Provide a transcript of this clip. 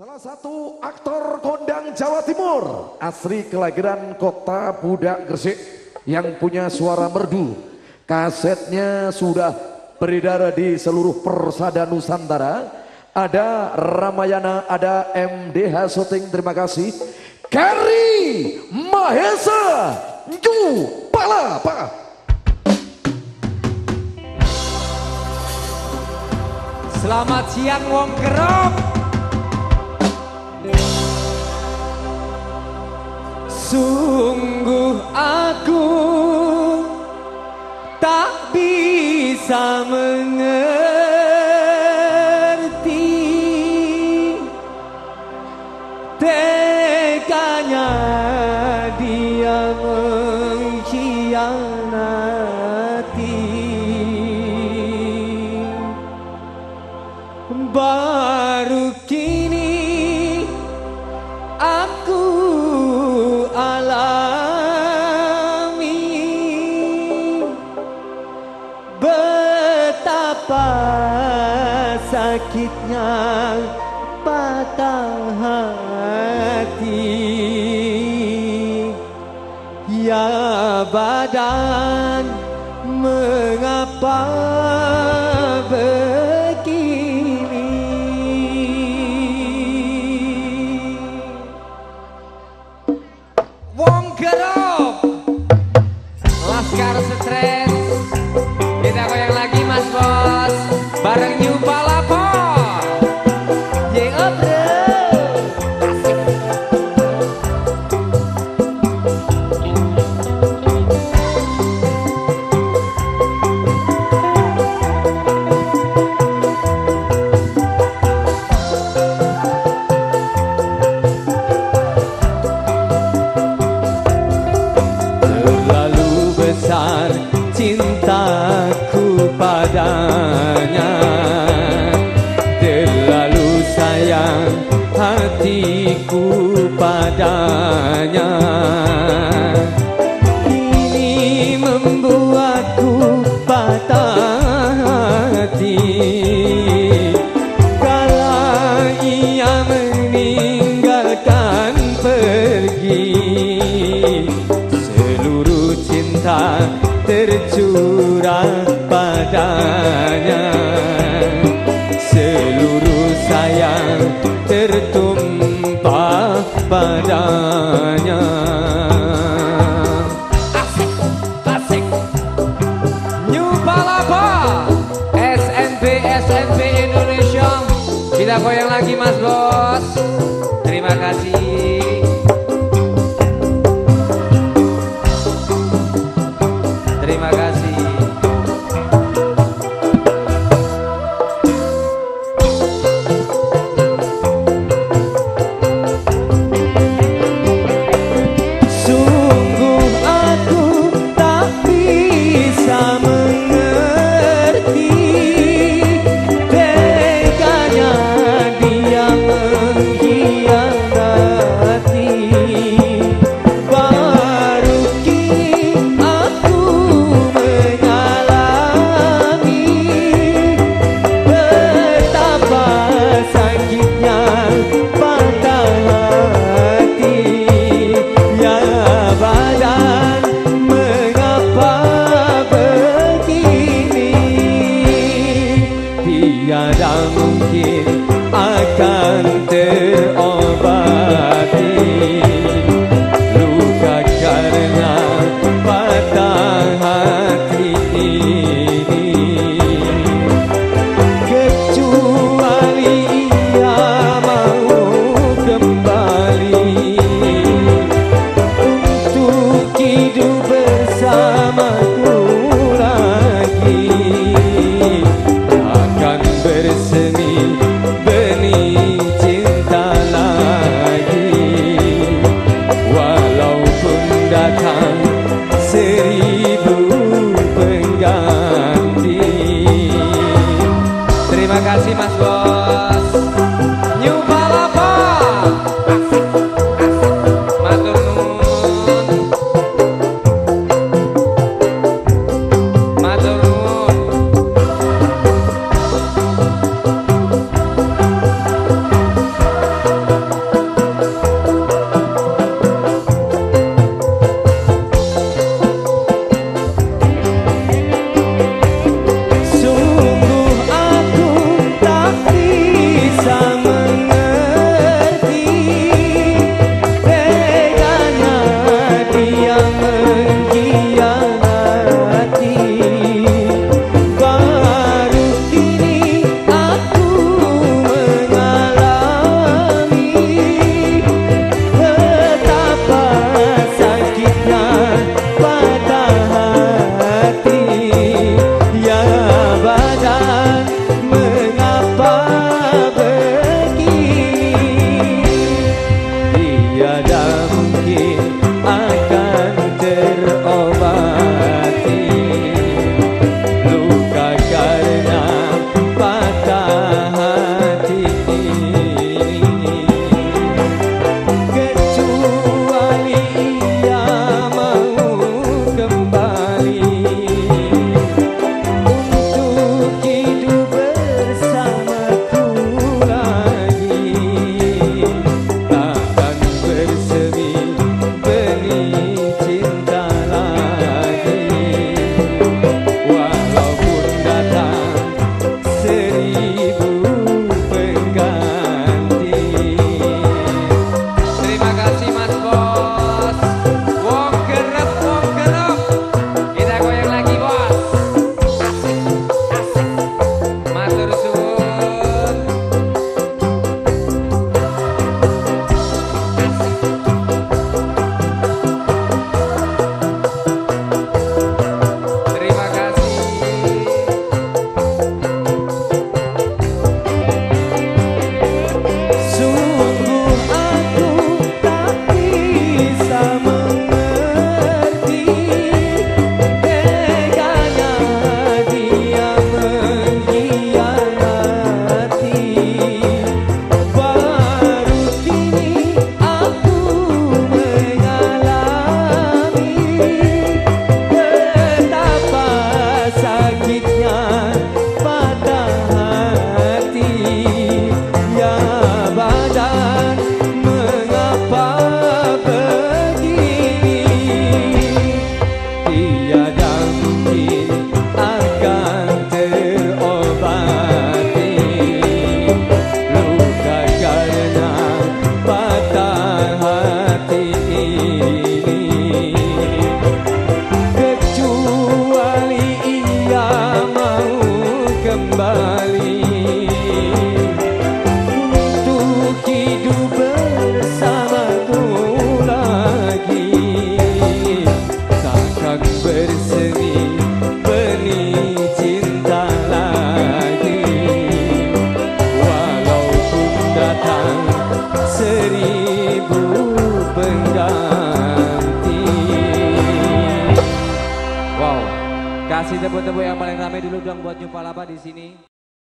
Salah satu aktor kondang Jawa Timur, asli kelahiran kota Budak Gresik yang punya suara merdu. Kasetnya sudah beredar di seluruh persada Nusantara. Ada Ramayana, ada MDH Shooting, terima kasih. Kari Mahesa Ju Palapa. Selamat siang Wong Kerop. Sungguh aku tak bisa mengerti sakitnya patah hati. Ya badan mengapa tertumpah padanya. Asik, asik. New Palapa SNB, SNB Indonesia. Kita goyang lagi mas bos. Terima kasih mungkin akan terobati kembali. Ramai dulu dong buat Nyumpalapa di sini.